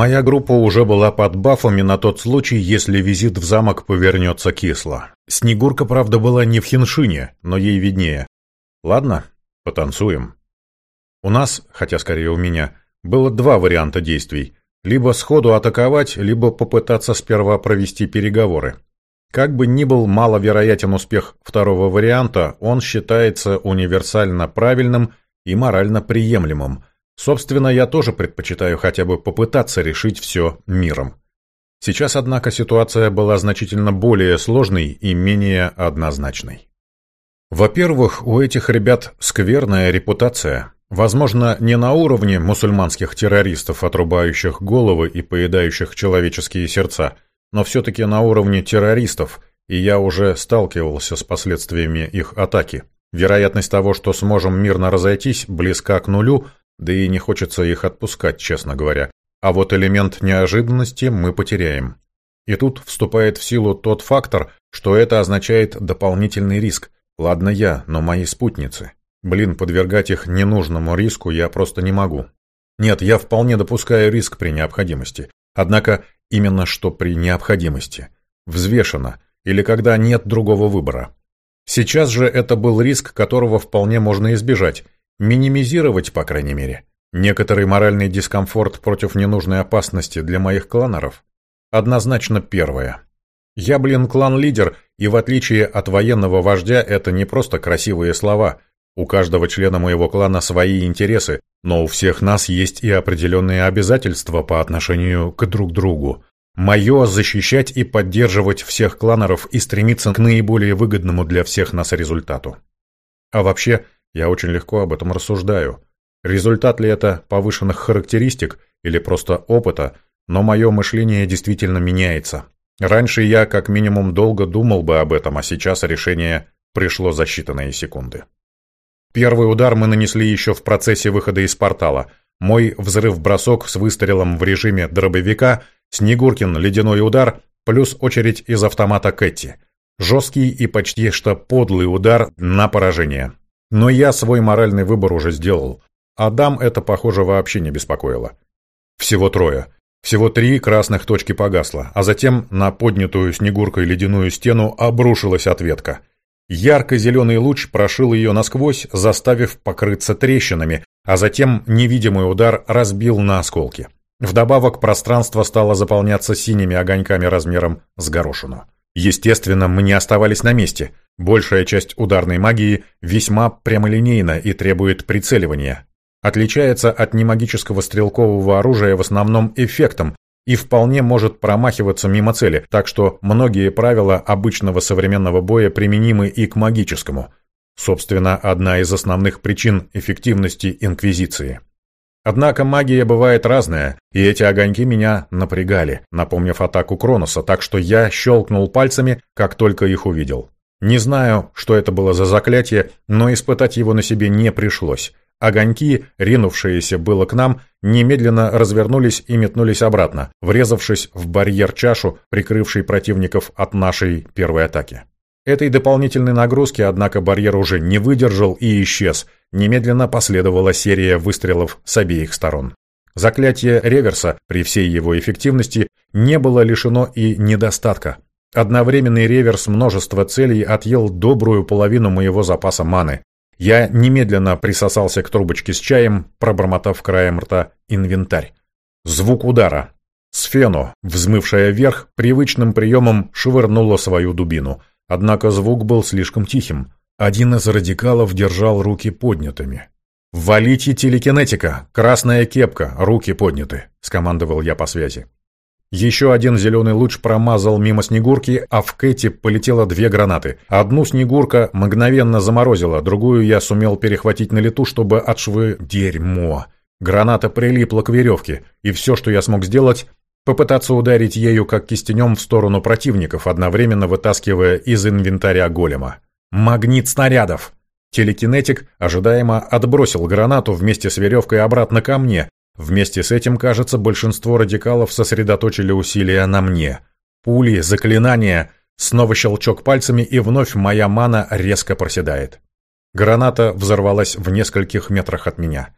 Моя группа уже была под бафами на тот случай, если визит в замок повернется кисло. Снегурка, правда, была не в хиншине, но ей виднее. Ладно, потанцуем. У нас, хотя скорее у меня, было два варианта действий. Либо сходу атаковать, либо попытаться сперва провести переговоры. Как бы ни был маловероятен успех второго варианта, он считается универсально правильным и морально приемлемым. Собственно, я тоже предпочитаю хотя бы попытаться решить все миром. Сейчас, однако, ситуация была значительно более сложной и менее однозначной. Во-первых, у этих ребят скверная репутация. Возможно, не на уровне мусульманских террористов, отрубающих головы и поедающих человеческие сердца – но все-таки на уровне террористов, и я уже сталкивался с последствиями их атаки. Вероятность того, что сможем мирно разойтись, близка к нулю, да и не хочется их отпускать, честно говоря. А вот элемент неожиданности мы потеряем. И тут вступает в силу тот фактор, что это означает дополнительный риск. Ладно я, но мои спутницы. Блин, подвергать их ненужному риску я просто не могу. Нет, я вполне допускаю риск при необходимости. Однако Именно что при необходимости. Взвешенно, или когда нет другого выбора. Сейчас же это был риск, которого вполне можно избежать. Минимизировать, по крайней мере. Некоторый моральный дискомфорт против ненужной опасности для моих кланеров. Однозначно первое. Я, блин, клан-лидер, и в отличие от военного вождя, это не просто красивые слова. У каждого члена моего клана свои интересы, но у всех нас есть и определенные обязательства по отношению к друг другу. Мое защищать и поддерживать всех кланеров и стремиться к наиболее выгодному для всех нас результату. А вообще, я очень легко об этом рассуждаю. Результат ли это повышенных характеристик или просто опыта, но мое мышление действительно меняется. Раньше я как минимум долго думал бы об этом, а сейчас решение пришло за считанные секунды. Первый удар мы нанесли еще в процессе выхода из портала. Мой взрыв-бросок с выстрелом в режиме дробовика, Снегуркин ледяной удар, плюс очередь из автомата Кэти. Жесткий и почти что подлый удар на поражение. Но я свой моральный выбор уже сделал. Адам это, похоже, вообще не беспокоило. Всего трое. Всего три красных точки погасло, а затем на поднятую снегуркой ледяную стену обрушилась ответка. Ярко-зеленый луч прошил ее насквозь, заставив покрыться трещинами, а затем невидимый удар разбил на осколки. Вдобавок пространство стало заполняться синими огоньками размером с горошину. Естественно, мы не оставались на месте. Большая часть ударной магии весьма прямолинейна и требует прицеливания. Отличается от немагического стрелкового оружия в основном эффектом, и вполне может промахиваться мимо цели, так что многие правила обычного современного боя применимы и к магическому. Собственно, одна из основных причин эффективности Инквизиции. Однако магия бывает разная, и эти огоньки меня напрягали, напомнив атаку Кроноса, так что я щелкнул пальцами, как только их увидел. Не знаю, что это было за заклятие, но испытать его на себе не пришлось. Огоньки, ринувшиеся было к нам, немедленно развернулись и метнулись обратно, врезавшись в барьер-чашу, прикрывший противников от нашей первой атаки. Этой дополнительной нагрузки, однако, барьер уже не выдержал и исчез. Немедленно последовала серия выстрелов с обеих сторон. Заклятие реверса, при всей его эффективности, не было лишено и недостатка. Одновременный реверс множества целей отъел добрую половину моего запаса маны. Я немедленно присосался к трубочке с чаем, пробормотав краем рта «инвентарь». Звук удара. Сфено, взмывшая вверх, привычным приемом швырнула свою дубину. Однако звук был слишком тихим. Один из радикалов держал руки поднятыми. «Валите телекинетика! Красная кепка! Руки подняты!» — скомандовал я по связи. Еще один зеленый луч промазал мимо Снегурки, а в Кэти полетело две гранаты. Одну Снегурка мгновенно заморозила, другую я сумел перехватить на лету, чтобы отшвы... Дерьмо! Граната прилипла к веревке, и все, что я смог сделать, попытаться ударить ею как кистенем в сторону противников, одновременно вытаскивая из инвентаря голема. «Магнит снарядов!» Телекинетик ожидаемо отбросил гранату вместе с веревкой обратно ко мне, Вместе с этим, кажется, большинство радикалов сосредоточили усилия на мне. Пули, заклинания, снова щелчок пальцами, и вновь моя мана резко проседает. Граната взорвалась в нескольких метрах от меня.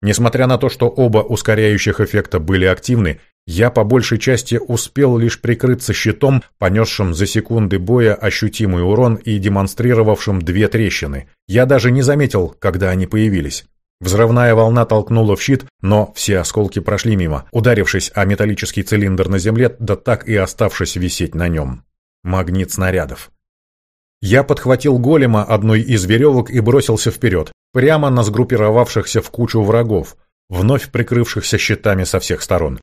Несмотря на то, что оба ускоряющих эффекта были активны, я по большей части успел лишь прикрыться щитом, понесшим за секунды боя ощутимый урон и демонстрировавшим две трещины. Я даже не заметил, когда они появились. Взрывная волна толкнула в щит, но все осколки прошли мимо, ударившись о металлический цилиндр на земле, да так и оставшись висеть на нем. Магнит снарядов. Я подхватил голема одной из веревок и бросился вперед, прямо на сгруппировавшихся в кучу врагов, вновь прикрывшихся щитами со всех сторон.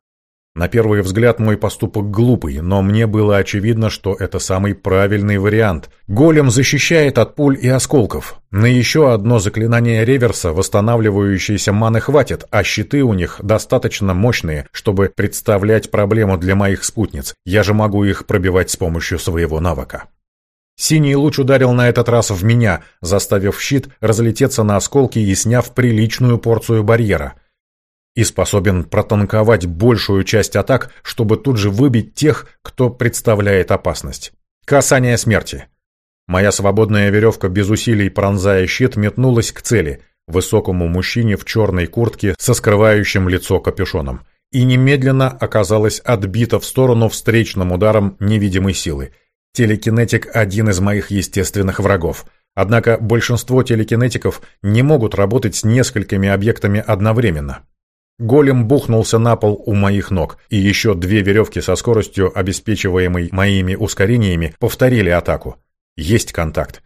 На первый взгляд мой поступок глупый, но мне было очевидно, что это самый правильный вариант. Голем защищает от пуль и осколков. На еще одно заклинание реверса восстанавливающейся маны хватит, а щиты у них достаточно мощные, чтобы представлять проблему для моих спутниц. Я же могу их пробивать с помощью своего навыка. Синий луч ударил на этот раз в меня, заставив щит разлететься на осколки и сняв приличную порцию барьера. И способен протанковать большую часть атак, чтобы тут же выбить тех, кто представляет опасность. Касание смерти. Моя свободная веревка без усилий пронзая щит метнулась к цели, высокому мужчине в черной куртке со скрывающим лицо капюшоном, и немедленно оказалась отбита в сторону встречным ударом невидимой силы – Телекинетик – один из моих естественных врагов. Однако большинство телекинетиков не могут работать с несколькими объектами одновременно. Голем бухнулся на пол у моих ног, и еще две веревки со скоростью, обеспечиваемой моими ускорениями, повторили атаку. Есть контакт.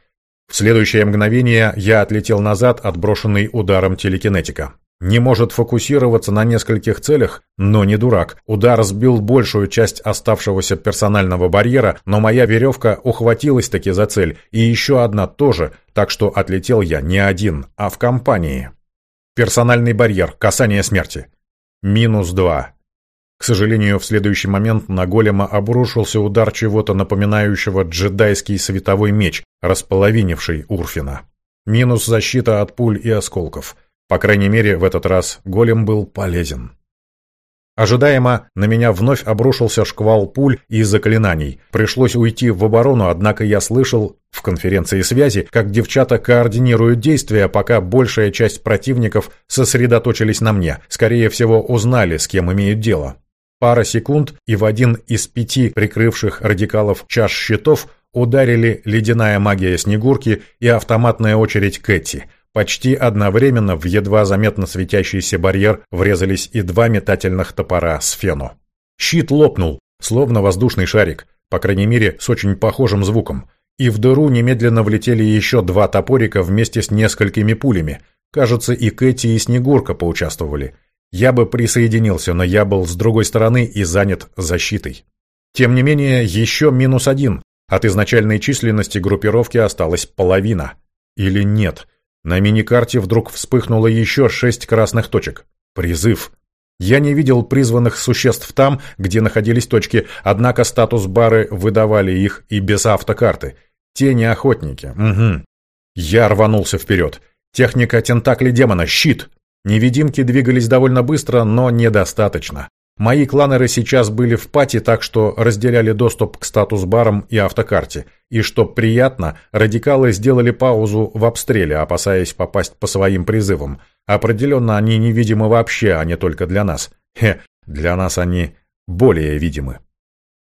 В следующее мгновение я отлетел назад, отброшенный ударом телекинетика. Не может фокусироваться на нескольких целях, но не дурак. Удар сбил большую часть оставшегося персонального барьера, но моя веревка ухватилась таки за цель, и еще одна тоже, так что отлетел я не один, а в компании. Персональный барьер, касание смерти. Минус два. К сожалению, в следующий момент на голема обрушился удар чего-то напоминающего джедайский световой меч, располовинивший Урфина. Минус защита от пуль и осколков – по крайней мере, в этот раз голем был полезен. Ожидаемо на меня вновь обрушился шквал пуль и заклинаний. Пришлось уйти в оборону, однако я слышал в конференции связи, как девчата координируют действия, пока большая часть противников сосредоточились на мне. Скорее всего, узнали, с кем имеют дело. Пара секунд, и в один из пяти прикрывших радикалов чаш щитов ударили ледяная магия Снегурки и автоматная очередь Кэти – Почти одновременно в едва заметно светящийся барьер врезались и два метательных топора с фену. Щит лопнул, словно воздушный шарик, по крайней мере, с очень похожим звуком. И в дыру немедленно влетели еще два топорика вместе с несколькими пулями. Кажется, и Кэти, и Снегурка поучаствовали. Я бы присоединился, но я был с другой стороны и занят защитой. Тем не менее, еще минус один. От изначальной численности группировки осталась половина. Или нет? На миникарте вдруг вспыхнуло еще шесть красных точек. Призыв. Я не видел призванных существ там, где находились точки, однако статус-бары выдавали их и без автокарты. Те не охотники. Угу. Я рванулся вперед. Техника тентакли демона. Щит. Невидимки двигались довольно быстро, но недостаточно. Мои кланеры сейчас были в пати, так что разделяли доступ к статус-барам и автокарте. И что приятно, радикалы сделали паузу в обстреле, опасаясь попасть по своим призывам. Определенно они невидимы вообще, а не только для нас. Хе, для нас они более видимы.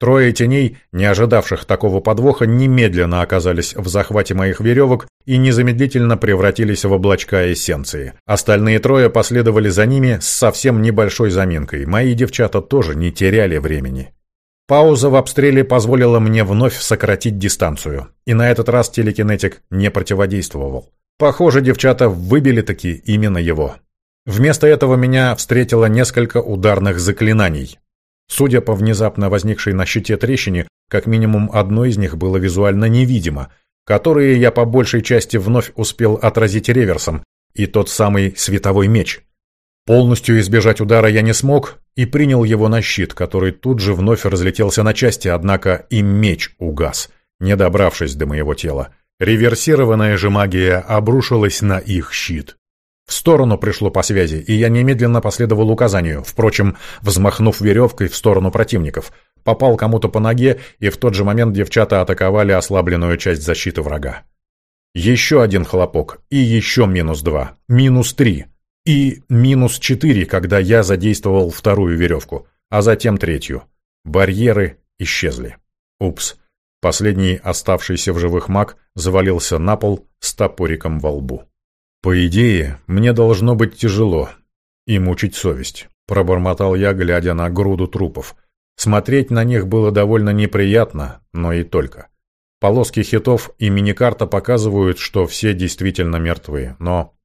Трое теней, не ожидавших такого подвоха, немедленно оказались в захвате моих веревок и незамедлительно превратились в облачка эссенции. Остальные трое последовали за ними с совсем небольшой заминкой. Мои девчата тоже не теряли времени. Пауза в обстреле позволила мне вновь сократить дистанцию. И на этот раз телекинетик не противодействовал. Похоже, девчата выбили таки именно его. Вместо этого меня встретило несколько ударных заклинаний. Судя по внезапно возникшей на щите трещине, как минимум одно из них было визуально невидимо, которые я по большей части вновь успел отразить реверсом, и тот самый световой меч. Полностью избежать удара я не смог и принял его на щит, который тут же вновь разлетелся на части, однако и меч угас, не добравшись до моего тела. Реверсированная же магия обрушилась на их щит. В сторону пришло по связи, и я немедленно последовал указанию, впрочем, взмахнув веревкой в сторону противников. Попал кому-то по ноге, и в тот же момент девчата атаковали ослабленную часть защиты врага. Еще один хлопок, и еще минус два. Минус три. И минус четыре, когда я задействовал вторую веревку, а затем третью. Барьеры исчезли. Упс. Последний оставшийся в живых маг завалился на пол с топориком во лбу. По идее, мне должно быть тяжело и мучить совесть. Пробормотал я, глядя на груду трупов. Смотреть на них было довольно неприятно, но и только. Полоски хитов и миникарта показывают, что все действительно мертвые, но...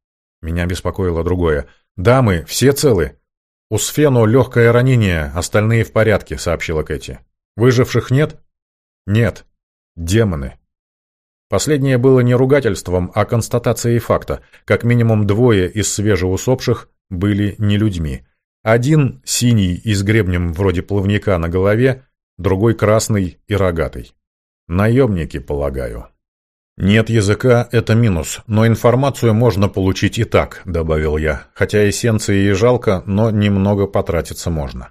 Меня беспокоило другое. «Дамы, все целы?» «У Сфену легкое ранение, остальные в порядке», — сообщила Кэти. «Выживших нет?» «Нет. Демоны». Последнее было не ругательством, а констатацией факта. Как минимум двое из свежеусопших были не людьми. Один синий и с гребнем вроде плавника на голове, другой красный и рогатый. Наемники, полагаю. «Нет языка — это минус, но информацию можно получить и так», — добавил я. «Хотя эссенции и жалко, но немного потратиться можно».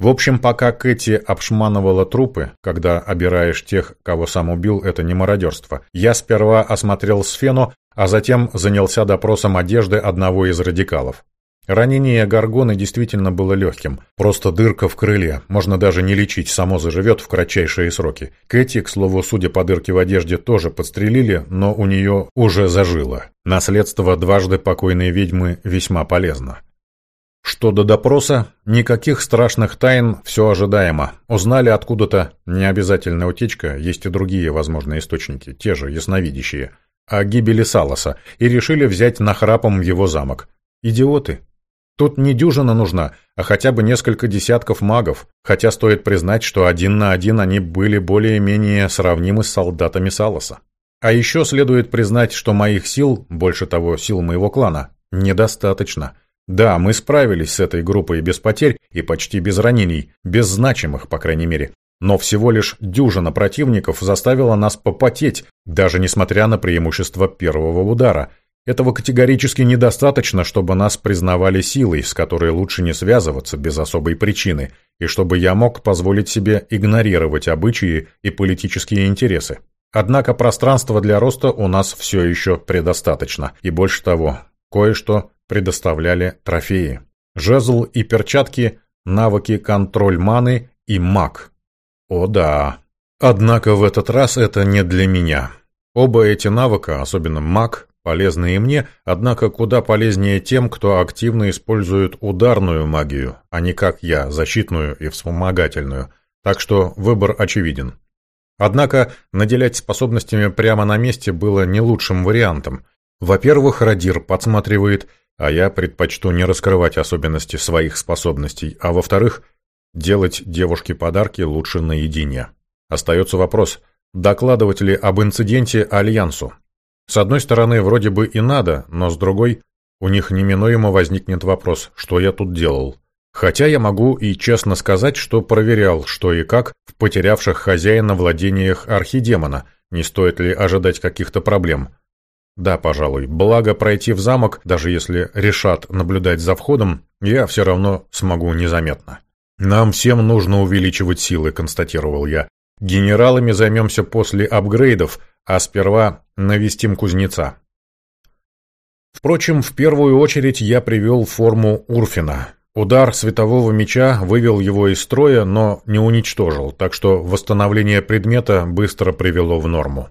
В общем, пока Кэти обшманывала трупы, когда обираешь тех, кого сам убил, это не мародерство, я сперва осмотрел сфену, а затем занялся допросом одежды одного из радикалов. Ранение Гаргоны действительно было легким. Просто дырка в крыле. Можно даже не лечить, само заживет в кратчайшие сроки. Кэти, к слову, судя по дырке в одежде, тоже подстрелили, но у нее уже зажило. Наследство дважды покойной ведьмы весьма полезно. Что до допроса, никаких страшных тайн, все ожидаемо. Узнали откуда-то, не обязательно утечка, есть и другие возможные источники, те же ясновидящие, о гибели Саласа, и решили взять нахрапом его замок. Идиоты. Тут не дюжина нужна, а хотя бы несколько десятков магов, хотя стоит признать, что один на один они были более-менее сравнимы с солдатами Саласа. А еще следует признать, что моих сил, больше того, сил моего клана, недостаточно. Да, мы справились с этой группой без потерь и почти без ранений, без значимых, по крайней мере. Но всего лишь дюжина противников заставила нас попотеть, даже несмотря на преимущество первого удара – этого категорически недостаточно, чтобы нас признавали силой, с которой лучше не связываться без особой причины, и чтобы я мог позволить себе игнорировать обычаи и политические интересы. Однако пространства для роста у нас все еще предостаточно, и больше того, кое-что предоставляли трофеи. Жезл и перчатки, навыки контроль маны и маг. О да. Однако в этот раз это не для меня. Оба эти навыка, особенно маг, полезны и мне, однако куда полезнее тем, кто активно использует ударную магию, а не как я, защитную и вспомогательную. Так что выбор очевиден. Однако наделять способностями прямо на месте было не лучшим вариантом. Во-первых, Радир подсматривает, а я предпочту не раскрывать особенности своих способностей, а во-вторых, делать девушке подарки лучше наедине. Остается вопрос, докладывать ли об инциденте Альянсу. С одной стороны, вроде бы и надо, но с другой, у них неминуемо возникнет вопрос, что я тут делал. Хотя я могу и честно сказать, что проверял, что и как в потерявших хозяина владениях архидемона, не стоит ли ожидать каких-то проблем. Да, пожалуй, благо пройти в замок, даже если решат наблюдать за входом, я все равно смогу незаметно. «Нам всем нужно увеличивать силы», — констатировал я. «Генералами займемся после апгрейдов, а сперва навестим кузнеца. Впрочем, в первую очередь я привел форму Урфина. Удар светового меча вывел его из строя, но не уничтожил, так что восстановление предмета быстро привело в норму.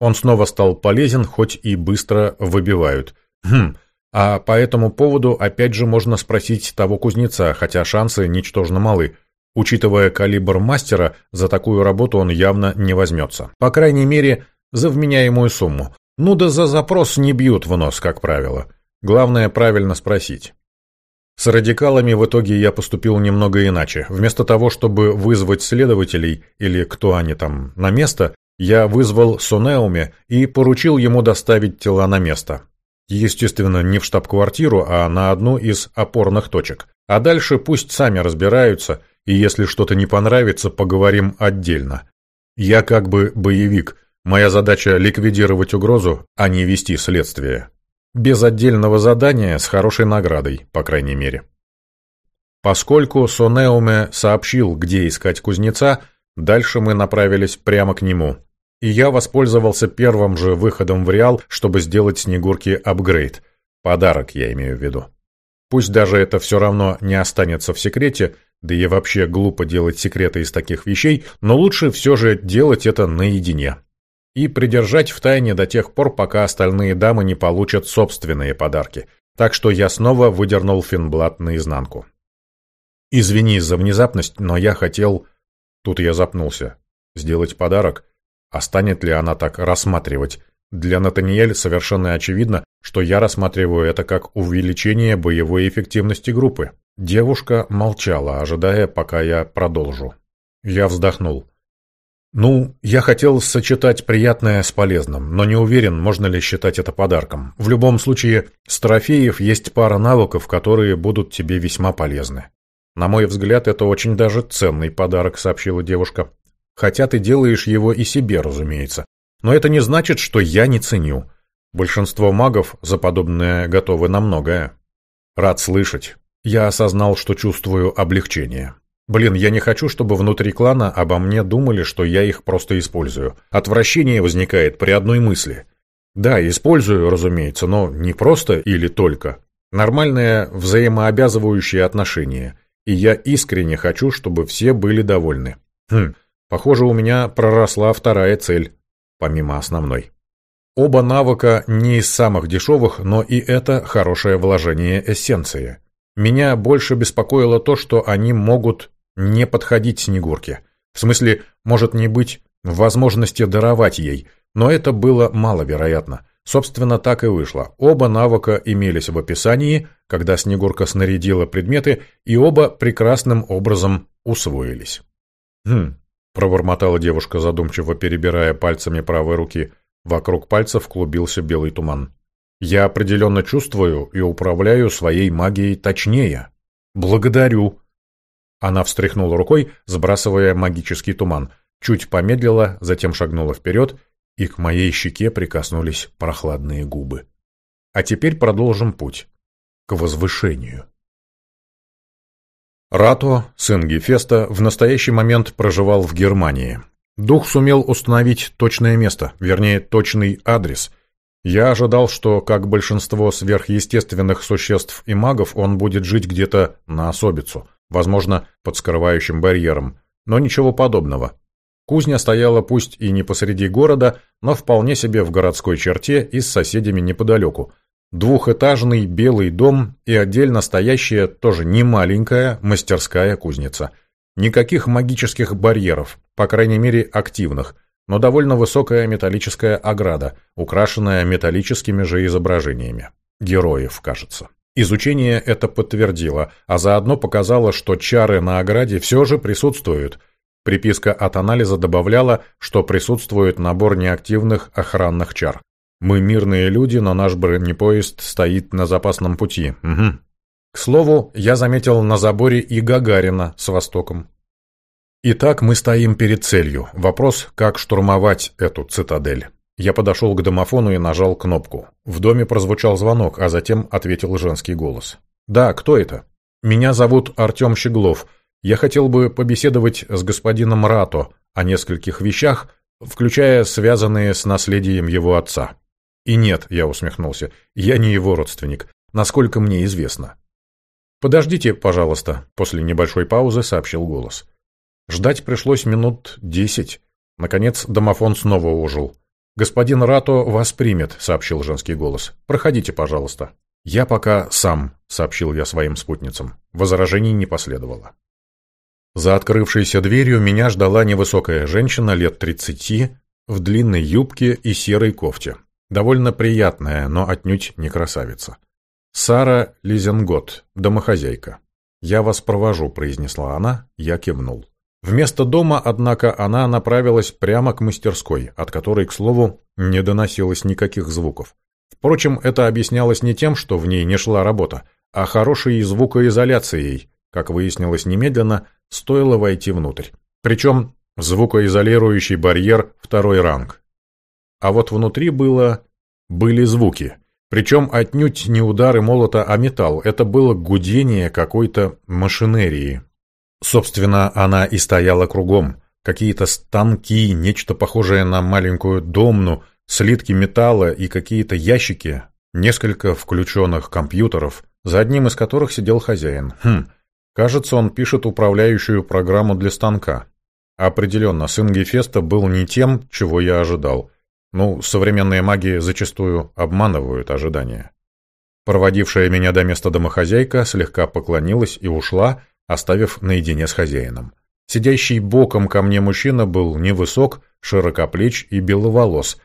Он снова стал полезен, хоть и быстро выбивают. Хм, а по этому поводу опять же можно спросить того кузнеца, хотя шансы ничтожно малы. Учитывая калибр мастера, за такую работу он явно не возьмется. По крайней мере, за вменяемую сумму. Ну да за запрос не бьют в нос, как правило. Главное правильно спросить. С радикалами в итоге я поступил немного иначе. Вместо того, чтобы вызвать следователей, или кто они там, на место, я вызвал Сонеуме и поручил ему доставить тела на место. Естественно, не в штаб-квартиру, а на одну из опорных точек. А дальше пусть сами разбираются, и если что-то не понравится, поговорим отдельно. Я как бы боевик – Моя задача — ликвидировать угрозу, а не вести следствие. Без отдельного задания с хорошей наградой, по крайней мере. Поскольку Сонеуме сообщил, где искать кузнеца, дальше мы направились прямо к нему. И я воспользовался первым же выходом в Реал, чтобы сделать Снегурке апгрейд. Подарок, я имею в виду. Пусть даже это все равно не останется в секрете, да и вообще глупо делать секреты из таких вещей, но лучше все же делать это наедине. И придержать в тайне до тех пор, пока остальные дамы не получат собственные подарки. Так что я снова выдернул Финблат наизнанку. «Извини за внезапность, но я хотел...» Тут я запнулся. «Сделать подарок? А станет ли она так рассматривать? Для Натаниэль совершенно очевидно, что я рассматриваю это как увеличение боевой эффективности группы. Девушка молчала, ожидая, пока я продолжу. Я вздохнул. Ну, я хотел сочетать приятное с полезным, но не уверен, можно ли считать это подарком. В любом случае, с трофеев есть пара навыков, которые будут тебе весьма полезны. На мой взгляд, это очень даже ценный подарок, сообщила девушка. Хотя ты делаешь его и себе, разумеется. Но это не значит, что я не ценю. Большинство магов за подобное готовы на многое. Рад слышать. Я осознал, что чувствую облегчение. Блин, я не хочу, чтобы внутри клана обо мне думали, что я их просто использую. Отвращение возникает при одной мысли. Да, использую, разумеется, но не просто или только. Нормальное взаимообязывающее отношение. И я искренне хочу, чтобы все были довольны. Хм, похоже, у меня проросла вторая цель помимо основной. Оба навыка не из самых дешевых, но и это хорошее вложение эссенции. Меня больше беспокоило то, что они могут не подходить Снегурке. В смысле, может не быть возможности даровать ей, но это было маловероятно. Собственно, так и вышло. Оба навыка имелись в описании, когда Снегурка снарядила предметы, и оба прекрасным образом усвоились. Хм, пробормотала девушка, задумчиво перебирая пальцами правой руки. Вокруг пальцев клубился белый туман. «Я определенно чувствую и управляю своей магией точнее. Благодарю!» Она встряхнула рукой, сбрасывая магический туман, чуть помедлила, затем шагнула вперед, и к моей щеке прикоснулись прохладные губы. А теперь продолжим путь к возвышению. Рато, сын Гефеста, в настоящий момент проживал в Германии. Дух сумел установить точное место, вернее, точный адрес. Я ожидал, что, как большинство сверхъестественных существ и магов, он будет жить где-то на особицу, возможно, под скрывающим барьером, но ничего подобного. Кузня стояла пусть и не посреди города, но вполне себе в городской черте и с соседями неподалеку – Двухэтажный белый дом и отдельно стоящая, тоже не маленькая, мастерская кузница. Никаких магических барьеров, по крайней мере активных, но довольно высокая металлическая ограда, украшенная металлическими же изображениями. Героев, кажется. Изучение это подтвердило, а заодно показало, что чары на ограде все же присутствуют. Приписка от анализа добавляла, что присутствует набор неактивных охранных чар. Мы мирные люди, но наш бронепоезд стоит на запасном пути. Угу. К слову, я заметил на заборе и Гагарина с Востоком. Итак, мы стоим перед целью. Вопрос, как штурмовать эту цитадель. Я подошел к домофону и нажал кнопку. В доме прозвучал звонок, а затем ответил женский голос. «Да, кто это?» «Меня зовут Артем Щеглов. Я хотел бы побеседовать с господином Рато о нескольких вещах, включая связанные с наследием его отца». И нет, я усмехнулся, я не его родственник, насколько мне известно. «Подождите, пожалуйста», — после небольшой паузы сообщил голос. Ждать пришлось минут десять. Наконец домофон снова ожил. «Господин Рато вас примет», — сообщил женский голос. «Проходите, пожалуйста». «Я пока сам», — сообщил я своим спутницам. Возражений не последовало. За открывшейся дверью меня ждала невысокая женщина лет тридцати в длинной юбке и серой кофте. Довольно приятная, но отнюдь не красавица. Сара Лизенгот, домохозяйка. «Я вас провожу», — произнесла она, я кивнул. Вместо дома, однако, она направилась прямо к мастерской, от которой, к слову, не доносилось никаких звуков. Впрочем, это объяснялось не тем, что в ней не шла работа, а хорошей звукоизоляцией, как выяснилось немедленно, стоило войти внутрь. Причем звукоизолирующий барьер второй ранг, а вот внутри было... были звуки. Причем отнюдь не удары молота, а металл. Это было гудение какой-то машинерии. Собственно, она и стояла кругом. Какие-то станки, нечто похожее на маленькую домну, слитки металла и какие-то ящики, несколько включенных компьютеров, за одним из которых сидел хозяин. Хм, кажется, он пишет управляющую программу для станка. Определенно, сын Гефеста был не тем, чего я ожидал. Ну, современные маги зачастую обманывают ожидания. Проводившая меня до места домохозяйка слегка поклонилась и ушла, оставив наедине с хозяином. Сидящий боком ко мне мужчина был невысок, широкоплеч и беловолос,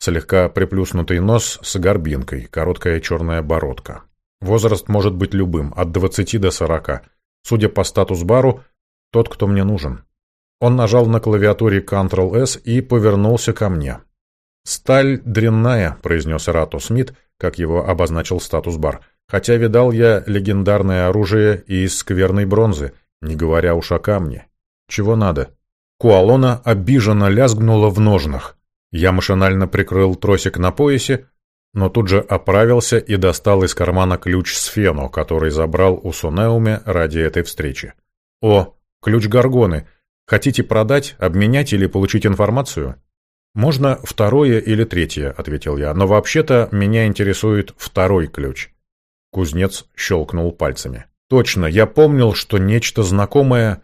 слегка приплюснутый нос с горбинкой, короткая черная бородка. Возраст может быть любым, от 20 до 40. Судя по статус-бару, тот, кто мне нужен. Он нажал на клавиатуре Ctrl-S и повернулся ко мне. «Сталь дрянная», — произнес Рату Смит, как его обозначил статус-бар. «Хотя видал я легендарное оружие из скверной бронзы, не говоря уж о камне. Чего надо?» Куалона обиженно лязгнула в ножнах. Я машинально прикрыл тросик на поясе, но тут же оправился и достал из кармана ключ с фену, который забрал у Сунеуме ради этой встречи. «О, ключ Гаргоны. Хотите продать, обменять или получить информацию?» «Можно второе или третье», — ответил я, «но вообще-то меня интересует второй ключ». Кузнец щелкнул пальцами. «Точно, я помнил, что нечто знакомое...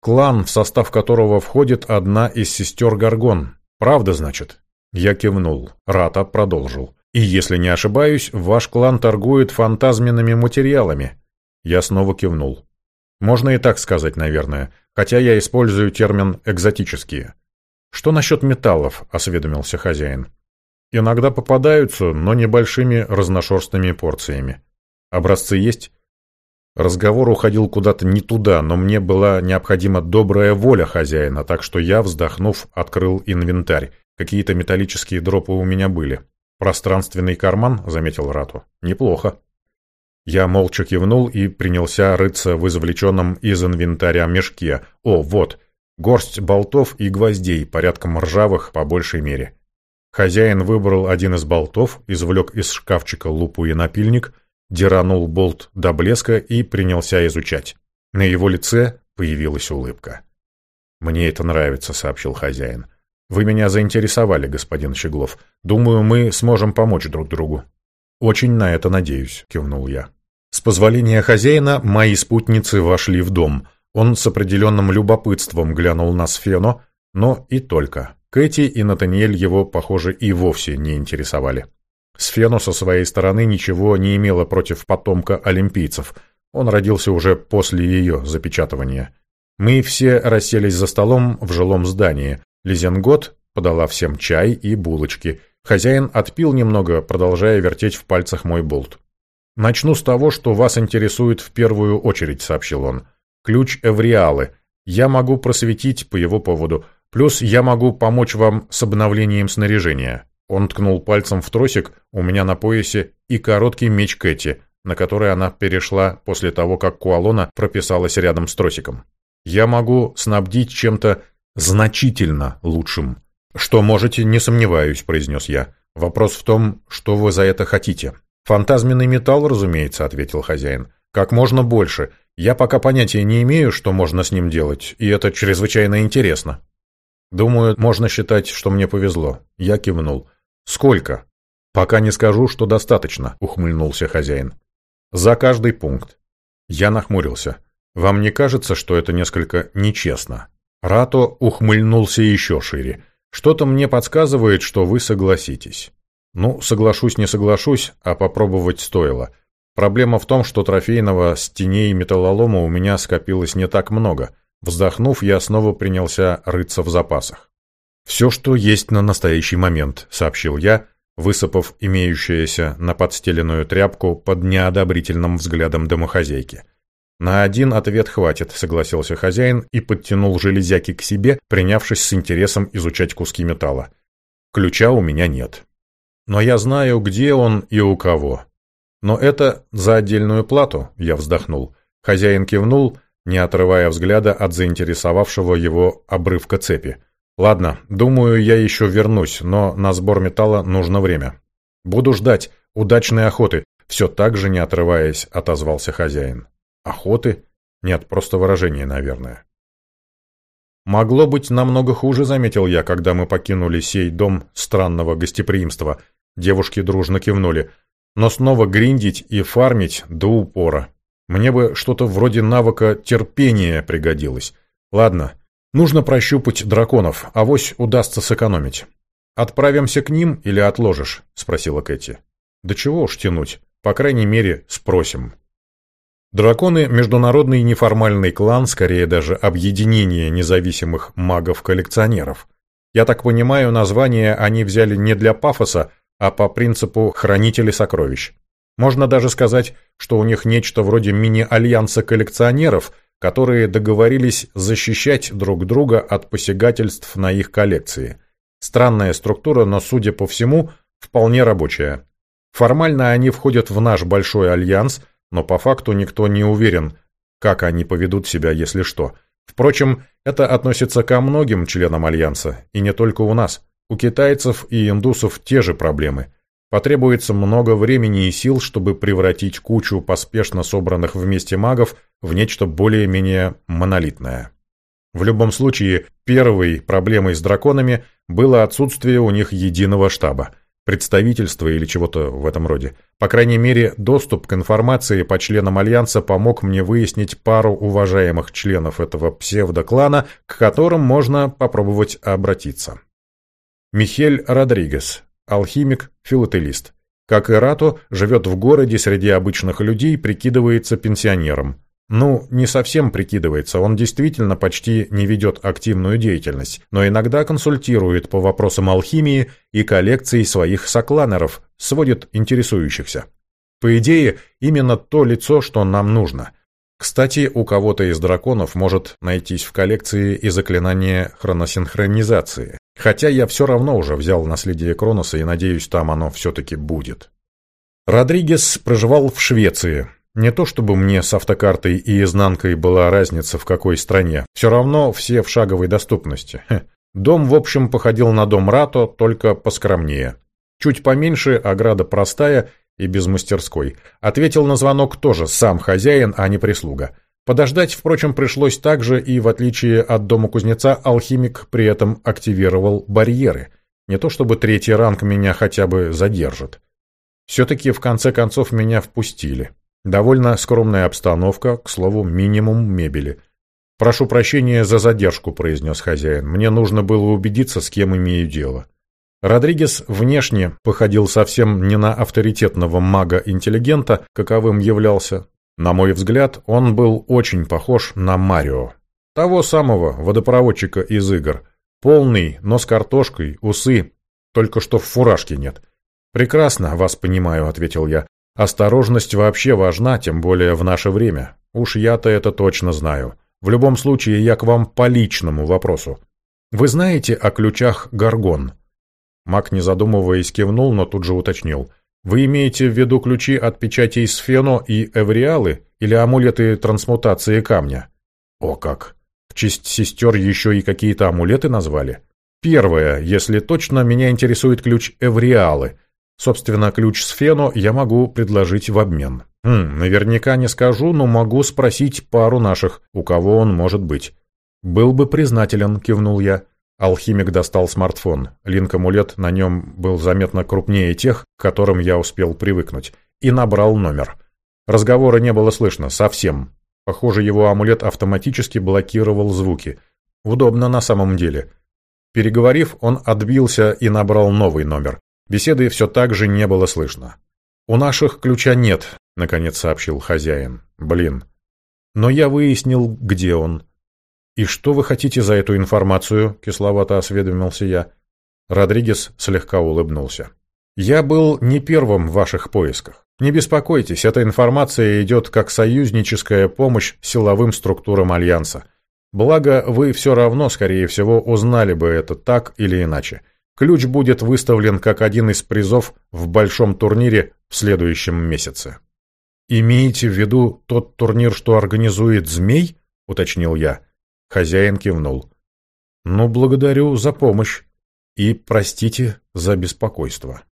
Клан, в состав которого входит одна из сестер Гаргон. Правда, значит?» Я кивнул. Рата продолжил. «И если не ошибаюсь, ваш клан торгует фантазменными материалами». Я снова кивнул. «Можно и так сказать, наверное, хотя я использую термин «экзотические». «Что насчет металлов?» – осведомился хозяин. «Иногда попадаются, но небольшими разношерстными порциями. Образцы есть?» Разговор уходил куда-то не туда, но мне была необходима добрая воля хозяина, так что я, вздохнув, открыл инвентарь. Какие-то металлические дропы у меня были. «Пространственный карман», — заметил Рату. «Неплохо». Я молча кивнул и принялся рыться в извлеченном из инвентаря мешке. «О, вот!» Горсть болтов и гвоздей, порядком ржавых по большей мере. Хозяин выбрал один из болтов, извлек из шкафчика лупу и напильник, деранул болт до блеска и принялся изучать. На его лице появилась улыбка. «Мне это нравится», — сообщил хозяин. «Вы меня заинтересовали, господин Щеглов. Думаю, мы сможем помочь друг другу». «Очень на это надеюсь», — кивнул я. С позволения хозяина мои спутницы вошли в дом — он с определенным любопытством глянул на Сфено, но и только. Кэти и Натаниэль его, похоже, и вовсе не интересовали. Сфено со своей стороны ничего не имела против потомка олимпийцев. Он родился уже после ее запечатывания. Мы все расселись за столом в жилом здании. Лизенгот подала всем чай и булочки. Хозяин отпил немного, продолжая вертеть в пальцах мой болт. «Начну с того, что вас интересует в первую очередь», — сообщил он ключ Эвриалы. Я могу просветить по его поводу. Плюс я могу помочь вам с обновлением снаряжения». Он ткнул пальцем в тросик у меня на поясе и короткий меч Кэти, на который она перешла после того, как Куалона прописалась рядом с тросиком. «Я могу снабдить чем-то значительно лучшим». «Что можете, не сомневаюсь», — произнес я. «Вопрос в том, что вы за это хотите». «Фантазменный металл, разумеется», — ответил хозяин. «Как можно больше. Я пока понятия не имею, что можно с ним делать, и это чрезвычайно интересно. Думаю, можно считать, что мне повезло. Я кивнул. Сколько? Пока не скажу, что достаточно, ухмыльнулся хозяин. За каждый пункт. Я нахмурился. Вам не кажется, что это несколько нечестно? Рато ухмыльнулся еще шире. Что-то мне подсказывает, что вы согласитесь. Ну, соглашусь, не соглашусь, а попробовать стоило. Проблема в том, что трофейного с теней металлолома у меня скопилось не так много. Вздохнув, я снова принялся рыться в запасах. «Все, что есть на настоящий момент», — сообщил я, высыпав имеющееся на подстеленную тряпку под неодобрительным взглядом домохозяйки. «На один ответ хватит», — согласился хозяин и подтянул железяки к себе, принявшись с интересом изучать куски металла. «Ключа у меня нет. Но я знаю, где он и у кого. «Но это за отдельную плату», — я вздохнул. Хозяин кивнул, не отрывая взгляда от заинтересовавшего его обрывка цепи. «Ладно, думаю, я еще вернусь, но на сбор металла нужно время». «Буду ждать. Удачной охоты», — все так же не отрываясь, отозвался хозяин. «Охоты? Нет, просто выражение, наверное». «Могло быть намного хуже», — заметил я, когда мы покинули сей дом странного гостеприимства. Девушки дружно кивнули — но снова гриндить и фармить до упора. Мне бы что-то вроде навыка терпения пригодилось. Ладно, нужно прощупать драконов, авось удастся сэкономить. «Отправимся к ним или отложишь?» — спросила Кэти. «Да чего уж тянуть. По крайней мере, спросим». Драконы – международный неформальный клан, скорее даже объединение независимых магов-коллекционеров. Я так понимаю, название они взяли не для пафоса, а по принципу «хранители сокровищ». Можно даже сказать, что у них нечто вроде мини-альянса коллекционеров, которые договорились защищать друг друга от посягательств на их коллекции. Странная структура, но, судя по всему, вполне рабочая. Формально они входят в наш большой альянс, но по факту никто не уверен, как они поведут себя, если что. Впрочем, это относится ко многим членам альянса, и не только у нас. У китайцев и индусов те же проблемы. Потребуется много времени и сил, чтобы превратить кучу поспешно собранных вместе магов в нечто более-менее монолитное. В любом случае, первой проблемой с драконами было отсутствие у них единого штаба, представительства или чего-то в этом роде. По крайней мере, доступ к информации по членам Альянса помог мне выяснить пару уважаемых членов этого псевдоклана, к которым можно попробовать обратиться. Михель Родригес, алхимик, филателист. Как и Рато, живет в городе среди обычных людей, прикидывается пенсионером. Ну, не совсем прикидывается, он действительно почти не ведет активную деятельность, но иногда консультирует по вопросам алхимии и коллекции своих сокланеров, сводит интересующихся. По идее, именно то лицо, что нам нужно. Кстати, у кого-то из драконов может найтись в коллекции и заклинание хроносинхронизации. Хотя я все равно уже взял наследие Кроноса и надеюсь, там оно все-таки будет. Родригес проживал в Швеции. Не то чтобы мне с автокартой и изнанкой была разница в какой стране. Все равно все в шаговой доступности. Дом, в общем, походил на дом Рато, только поскромнее. Чуть поменьше, ограда простая и без мастерской. Ответил на звонок тоже сам хозяин, а не прислуга. Подождать, впрочем, пришлось так же, и в отличие от дома кузнеца, алхимик при этом активировал барьеры. Не то чтобы третий ранг меня хотя бы задержит. Все-таки в конце концов меня впустили. Довольно скромная обстановка, к слову, минимум мебели. «Прошу прощения за задержку», — произнес хозяин. «Мне нужно было убедиться, с кем имею дело». Родригес внешне походил совсем не на авторитетного мага-интеллигента, каковым являлся. На мой взгляд, он был очень похож на Марио. Того самого водопроводчика из игр. Полный, но с картошкой, усы. Только что в фуражке нет. «Прекрасно, вас понимаю», — ответил я. Осторожность вообще важна, тем более в наше время. Уж я-то это точно знаю. В любом случае, я к вам по личному вопросу. Вы знаете о ключах Гаргон? Мак, не задумываясь, кивнул, но тут же уточнил. Вы имеете в виду ключи от печатей Сфено и Эвриалы или амулеты трансмутации камня? О как! В честь сестер еще и какие-то амулеты назвали? Первое, если точно, меня интересует ключ Эвриалы – Собственно, ключ с Фено я могу предложить в обмен. Хм, наверняка не скажу, но могу спросить пару наших, у кого он может быть. Был бы признателен, кивнул я. Алхимик достал смартфон. Линк-амулет на нем был заметно крупнее тех, к которым я успел привыкнуть, и набрал номер. Разговора не было слышно, совсем. Похоже, его амулет автоматически блокировал звуки. Удобно на самом деле. Переговорив, он отбился и набрал новый номер. Беседы все так же не было слышно. «У наших ключа нет», — наконец сообщил хозяин. «Блин». Но я выяснил, где он. «И что вы хотите за эту информацию?» — кисловато осведомился я. Родригес слегка улыбнулся. «Я был не первым в ваших поисках. Не беспокойтесь, эта информация идет как союзническая помощь силовым структурам Альянса. Благо, вы все равно, скорее всего, узнали бы это так или иначе. Ключ будет выставлен как один из призов в большом турнире в следующем месяце. «Имеете в виду тот турнир, что организует Змей?» — уточнил я. Хозяин кивнул. «Ну, благодарю за помощь и простите за беспокойство».